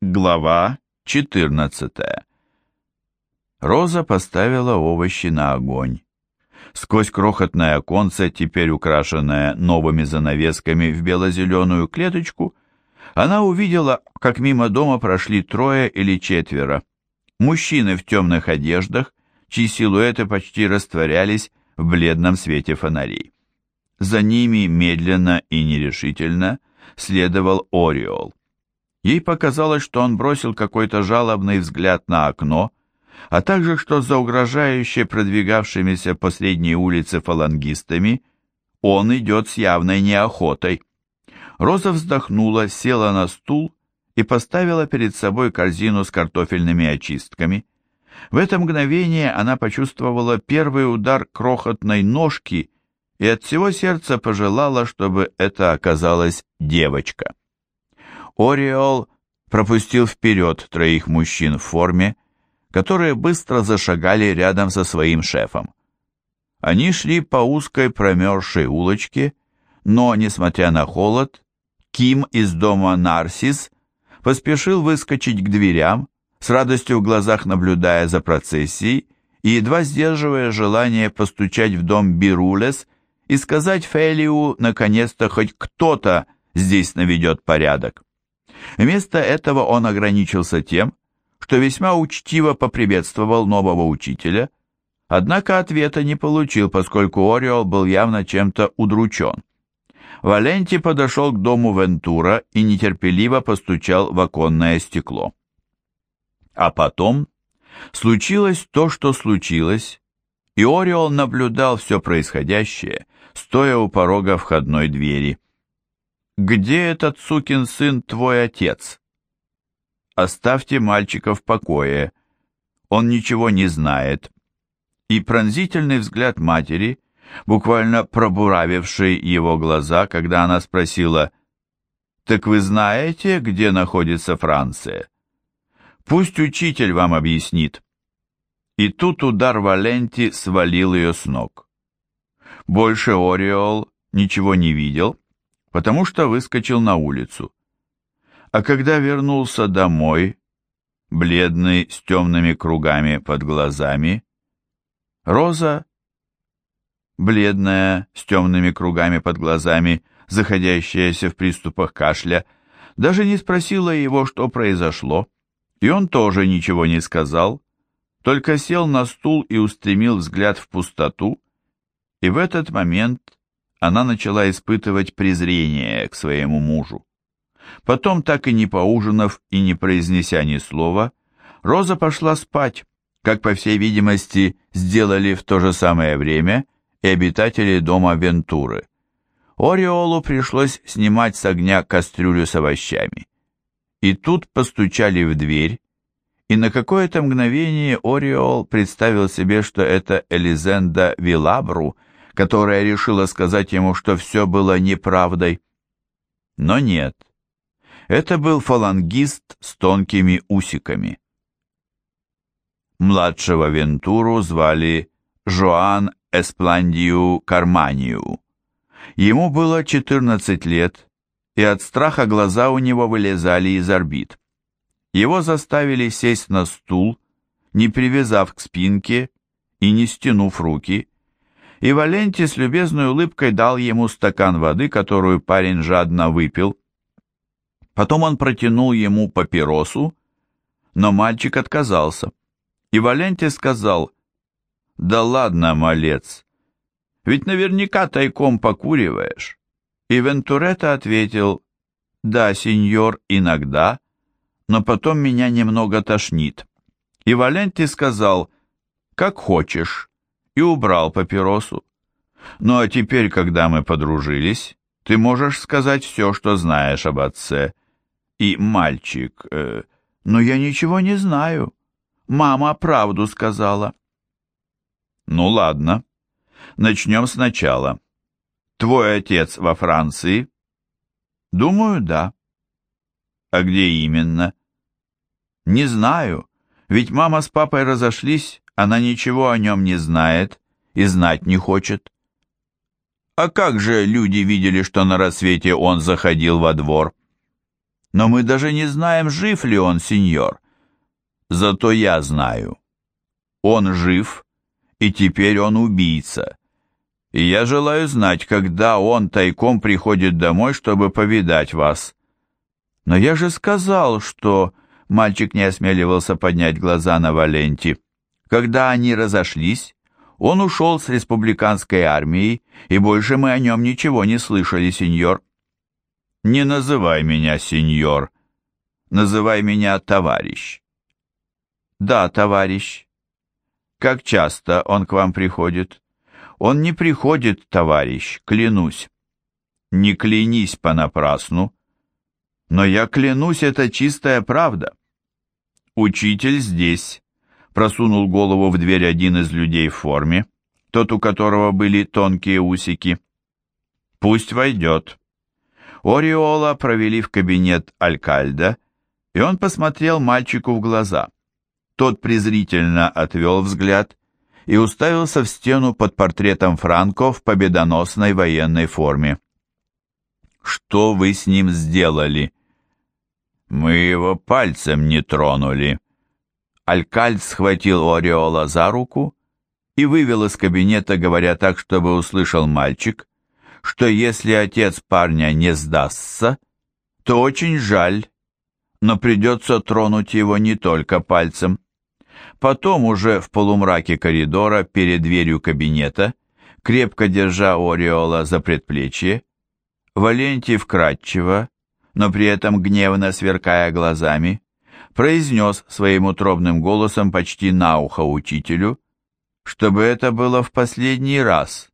Глава 14 Роза поставила овощи на огонь. Сквозь крохотное оконце, теперь украшенное новыми занавесками в бело-зеленую клеточку, она увидела, как мимо дома прошли трое или четверо. Мужчины в темных одеждах, чьи силуэты почти растворялись в бледном свете фонарей. За ними медленно и нерешительно следовал Ориол. Ей показалось, что он бросил какой-то жалобный взгляд на окно, а также, что за угрожающе продвигавшимися по средней улице фалангистами он идет с явной неохотой. Роза вздохнула, села на стул и поставила перед собой корзину с картофельными очистками. В это мгновение она почувствовала первый удар крохотной ножки и от всего сердца пожелала, чтобы это оказалась девочка. Ориол пропустил вперед троих мужчин в форме, которые быстро зашагали рядом со своим шефом. Они шли по узкой промерзшей улочке, но, несмотря на холод, Ким из дома Нарсис поспешил выскочить к дверям, с радостью в глазах наблюдая за процессией и едва сдерживая желание постучать в дом Бирулес и сказать Фелиу, наконец-то, хоть кто-то здесь наведет порядок. Вместо этого он ограничился тем, что весьма учтиво поприветствовал нового учителя, однако ответа не получил, поскольку Ориол был явно чем-то удручен. Валенти подошел к дому Вентура и нетерпеливо постучал в оконное стекло. А потом случилось то, что случилось, и Ориол наблюдал все происходящее, стоя у порога входной двери. «Где этот сукин сын твой отец?» «Оставьте мальчика в покое. Он ничего не знает». И пронзительный взгляд матери, буквально пробуравивший его глаза, когда она спросила, «Так вы знаете, где находится Франция?» «Пусть учитель вам объяснит». И тут удар Валенти свалил ее с ног. Больше Ориол ничего не видел, потому что выскочил на улицу. А когда вернулся домой, бледный, с темными кругами под глазами, Роза, бледная, с темными кругами под глазами, заходящаяся в приступах кашля, даже не спросила его, что произошло, и он тоже ничего не сказал, только сел на стул и устремил взгляд в пустоту, и в этот момент она начала испытывать презрение к своему мужу. Потом, так и не поужинав и не произнеся ни слова, Роза пошла спать, как, по всей видимости, сделали в то же самое время и обитатели дома Вентуры. Ореолу пришлось снимать с огня кастрюлю с овощами. И тут постучали в дверь, и на какое-то мгновение Ореол представил себе, что это Элизенда Вилабру – которая решила сказать ему, что все было неправдой. Но нет. Это был фалангист с тонкими усиками. Младшего Вентуру звали Жоан Эспландию Карманию. Ему было 14 лет, и от страха глаза у него вылезали из орбит. Его заставили сесть на стул, не привязав к спинке и не стянув руки, и Валенти с любезной улыбкой дал ему стакан воды, которую парень жадно выпил. Потом он протянул ему папиросу, но мальчик отказался. И Валенти сказал, «Да ладно, малец, ведь наверняка тайком покуриваешь». И Вентуретто ответил, «Да, сеньор, иногда, но потом меня немного тошнит». И Валенти сказал, «Как хочешь» и убрал папиросу. Ну а теперь, когда мы подружились, ты можешь сказать все, что знаешь об отце. И мальчик, э, но я ничего не знаю. Мама правду сказала. Ну ладно, начнем сначала. Твой отец во Франции? Думаю, да. А где именно? Не знаю, ведь мама с папой разошлись, она ничего о нем не знает и знать не хочет. А как же люди видели, что на рассвете он заходил во двор? Но мы даже не знаем, жив ли он, сеньор. Зато я знаю. Он жив, и теперь он убийца. И я желаю знать, когда он тайком приходит домой, чтобы повидать вас. Но я же сказал, что... Мальчик не осмеливался поднять глаза на Валенти. Когда они разошлись, он ушел с республиканской армией, и больше мы о нем ничего не слышали, сеньор. Не называй меня сеньор. Называй меня товарищ. Да, товарищ. Как часто он к вам приходит? Он не приходит, товарищ, клянусь. Не клянись понапрасну. Но я клянусь, это чистая правда. Учитель здесь. Просунул голову в дверь один из людей в форме, тот, у которого были тонкие усики. Пусть войдет. Ориола провели в кабинет Алькальда, и он посмотрел мальчику в глаза. Тот презрительно отвел взгляд и уставился в стену под портретом Франко в победоносной военной форме. «Что вы с ним сделали?» «Мы его пальцем не тронули». Алькальд схватил Ореола за руку и вывел из кабинета, говоря так, чтобы услышал мальчик, что если отец парня не сдастся, то очень жаль, но придется тронуть его не только пальцем. Потом уже в полумраке коридора перед дверью кабинета, крепко держа Ореола за предплечье, Валентий вкратчиво, но при этом гневно сверкая глазами, произнес своим утробным голосом почти на ухо учителю, чтобы это было в последний раз,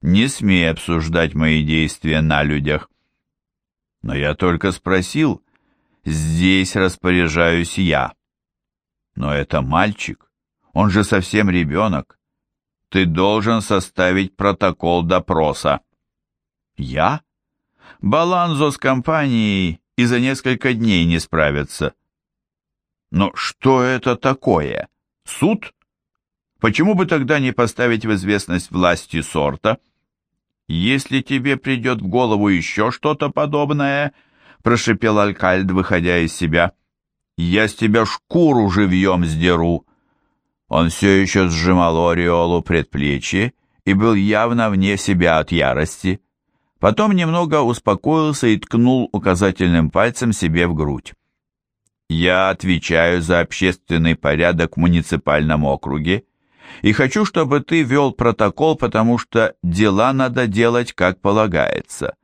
не смей обсуждать мои действия на людях. Но я только спросил, здесь распоряжаюсь я. Но это мальчик, он же совсем ребенок. Ты должен составить протокол допроса. Я? Баланзо с компанией и за несколько дней не справятся. Но что это такое? Суд? Почему бы тогда не поставить в известность власти сорта? Если тебе придет в голову еще что-то подобное, прошепел Алькальд, выходя из себя, я с тебя шкуру живьем сдеру. Он все еще сжимал Ореолу предплечье и был явно вне себя от ярости. Потом немного успокоился и ткнул указательным пальцем себе в грудь. «Я отвечаю за общественный порядок в муниципальном округе и хочу, чтобы ты вел протокол, потому что дела надо делать, как полагается».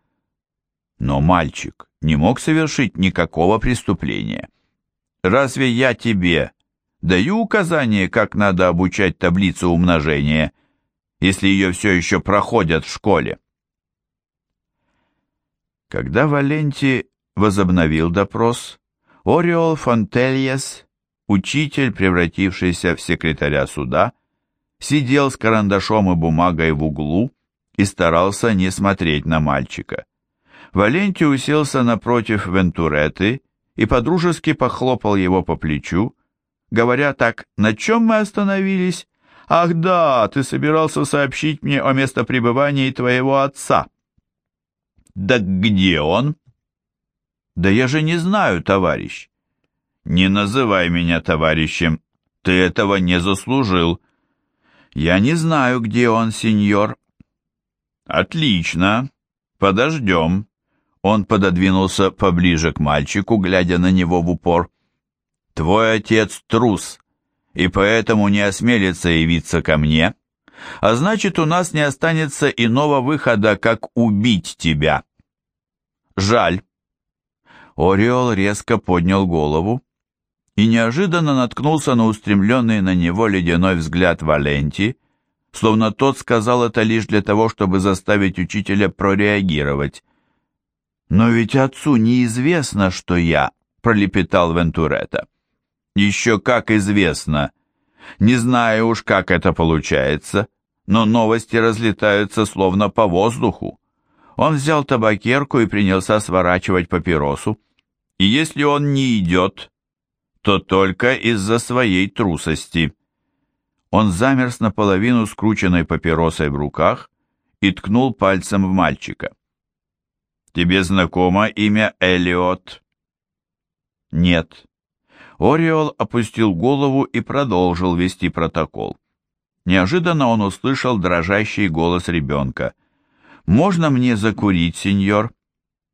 Но мальчик не мог совершить никакого преступления. «Разве я тебе даю указание, как надо обучать таблицу умножения, если ее все еще проходят в школе?» Когда Валенти возобновил допрос, Ориол Фонтельес, учитель, превратившийся в секретаря суда, сидел с карандашом и бумагой в углу и старался не смотреть на мальчика. Валенти уселся напротив Вентуреты и подружески похлопал его по плечу, говоря так, «На чем мы остановились? Ах да, ты собирался сообщить мне о местопребывании твоего отца». «Да где он?» «Да я же не знаю, товарищ». «Не называй меня товарищем, ты этого не заслужил». «Я не знаю, где он, сеньор». «Отлично, подождем». Он пододвинулся поближе к мальчику, глядя на него в упор. «Твой отец трус, и поэтому не осмелится явиться ко мне, а значит, у нас не останется иного выхода, как убить тебя». «Жаль». Ореол резко поднял голову и неожиданно наткнулся на устремленный на него ледяной взгляд Валенти, словно тот сказал это лишь для того, чтобы заставить учителя прореагировать. «Но ведь отцу неизвестно, что я», — пролепетал Вентуретта. «Еще как известно. Не знаю уж, как это получается, но новости разлетаются словно по воздуху. Он взял табакерку и принялся сворачивать папиросу. И если он не идет, то только из-за своей трусости. Он замер с наполовину скрученной папиросой в руках и ткнул пальцем в мальчика. «Тебе знакомо имя Элиот?» Нет. Ориол опустил голову и продолжил вести протокол. Неожиданно он услышал дрожащий голос ребенка. «Можно мне закурить, сеньор?»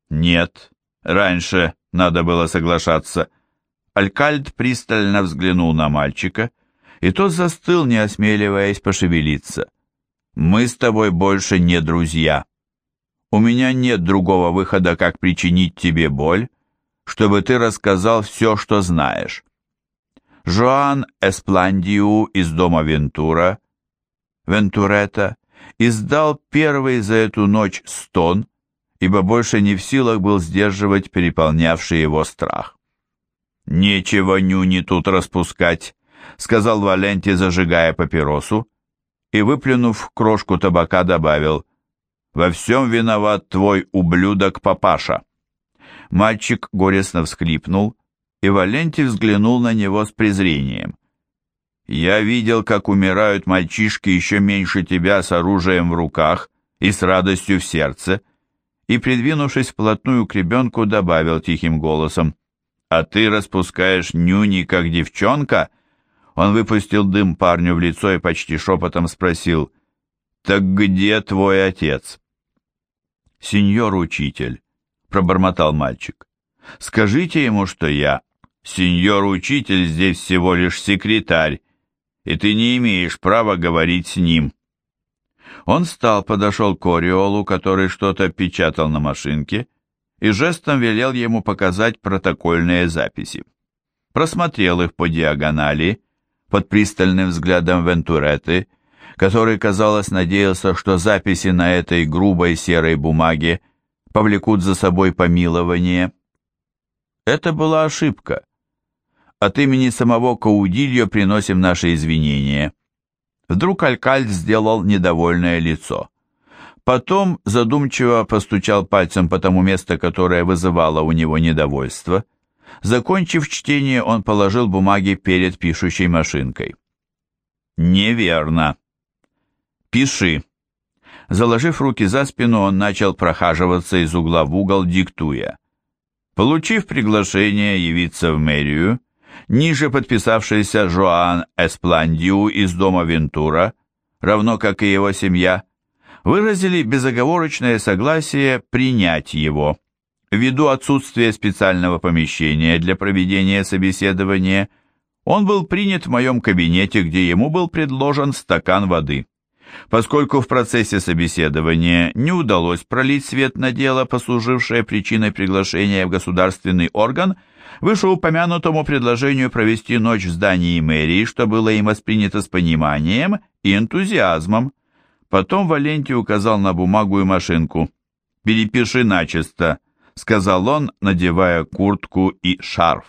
«Нет. Раньше надо было соглашаться». Алькальд пристально взглянул на мальчика, и тот застыл, не осмеливаясь пошевелиться. «Мы с тобой больше не друзья. У меня нет другого выхода, как причинить тебе боль, чтобы ты рассказал все, что знаешь». Жоан Эспландиу из дома Вентура, Вентурета, издал первый за эту ночь стон, ибо больше не в силах был сдерживать переполнявший его страх. «Нечего нюни тут распускать», — сказал Валенти, зажигая папиросу, и, выплюнув крошку табака, добавил, «Во всем виноват твой ублюдок папаша». Мальчик горестно всхлипнул, и Валенти взглянул на него с презрением. «Я видел, как умирают мальчишки еще меньше тебя с оружием в руках и с радостью в сердце», и, придвинувшись вплотную к ребенку, добавил тихим голосом, «А ты распускаешь нюни, как девчонка?» Он выпустил дым парню в лицо и почти шепотом спросил, «Так где твой отец?» «Сеньор учитель», — пробормотал мальчик, «скажите ему, что я, сеньор учитель, здесь всего лишь секретарь, и ты не имеешь права говорить с ним». Он встал, подошел к Ориолу, который что-то печатал на машинке, и жестом велел ему показать протокольные записи. Просмотрел их по диагонали, под пристальным взглядом Вентуреты, который, казалось, надеялся, что записи на этой грубой серой бумаге повлекут за собой помилование. Это была ошибка. От имени самого Каудильо приносим наши извинения. Вдруг Алькальд сделал недовольное лицо. Потом задумчиво постучал пальцем по тому месту, которое вызывало у него недовольство. Закончив чтение, он положил бумаги перед пишущей машинкой. «Неверно. Пиши». Заложив руки за спину, он начал прохаживаться из угла в угол, диктуя. Получив приглашение явиться в мэрию, Ниже подписавшийся Жоан Эспландиу из дома Вентура, равно как и его семья, выразили безоговорочное согласие принять его. Ввиду отсутствия специального помещения для проведения собеседования, он был принят в моем кабинете, где ему был предложен стакан воды. Поскольку в процессе собеседования не удалось пролить свет на дело, послужившее причиной приглашения в государственный орган – вышеупомянутому предложению провести ночь в здании мэрии, что было им воспринято с пониманием и энтузиазмом. Потом Валентий указал на бумагу и машинку. «Перепиши начисто», — сказал он, надевая куртку и шарф.